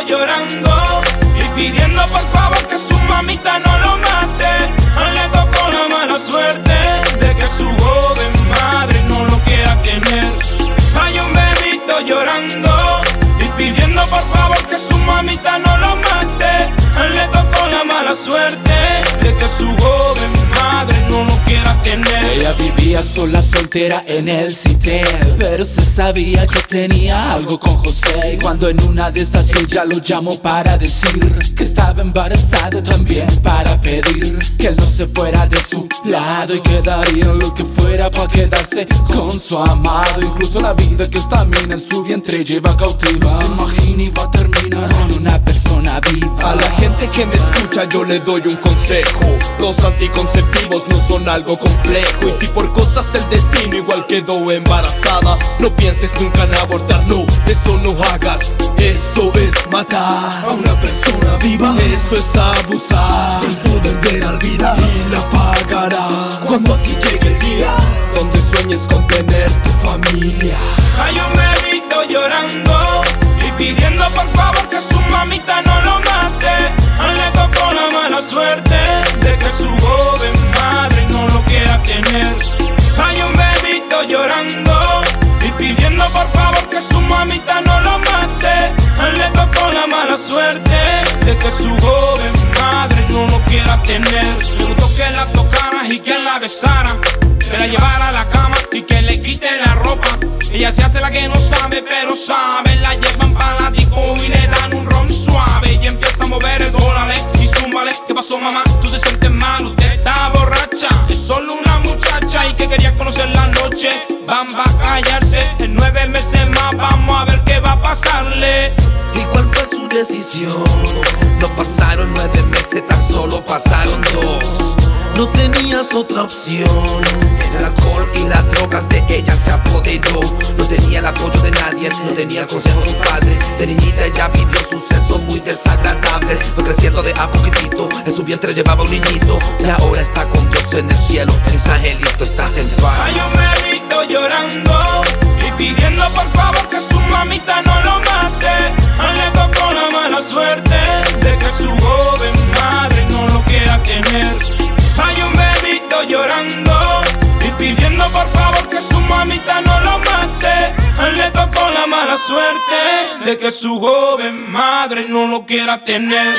llorando y pidiendo por favor que su mamita no la Ella vivía sola, soltera en el citel. Pero se sabía que tenía algo con José. Y cuando en una de esas ella lo llamó para decir Que estaba embarazada también para pedir Que él no se fuera de su lado Y que daría lo que fuera para quedarse con su amado. Incluso la vida que esta mina en su vientre lleva cautiva. Se imagina y va a terminar que me escucha yo le doy un consejo. Los anticonceptivos no son algo complejo. Y si por cosas del destino igual quedó embarazada No pienses nunca en abortar, no, eso no hagas. Eso es matar a una persona viva. Eso es abusar. Del poder de la vida Y la pagará. Cuando a llegue el día Donde sueñes con tener tu familia de que su joven madre no lo quiera tener. Le gustó que la tocara y que la besara. Que la llevara a la cama y que le quite la ropa. Ella se hace la que no sabe, pero sabe. La llevan para la disco y le dan un ron suave. Y empieza a mover el dólar y zúmbale. ¿Qué pasó, mamá? Tú te sientes mal, usted está borracha. Es solo una muchacha y que quería conocer la noche. Van va a callarse. En nueve meses más vamos a ver qué va a pasarle. ¿Y cuál fue su No pasaron nueve meses, tan solo pasaron dos. No tenías otra opción. El alcohol y las drogas de ella se apoderó. No tenía el apoyo de nadie, no tenía el consejo de un padre. De niñita ella vivió sucesos muy desagradables. Fue creciendo de a poquitito, en su vientre llevaba un niñito. Y ahora está con Dios en el cielo, angelito estás en paz que su mamita no lo mate. Le tocó la mala suerte de que su joven madre no lo quiera tener.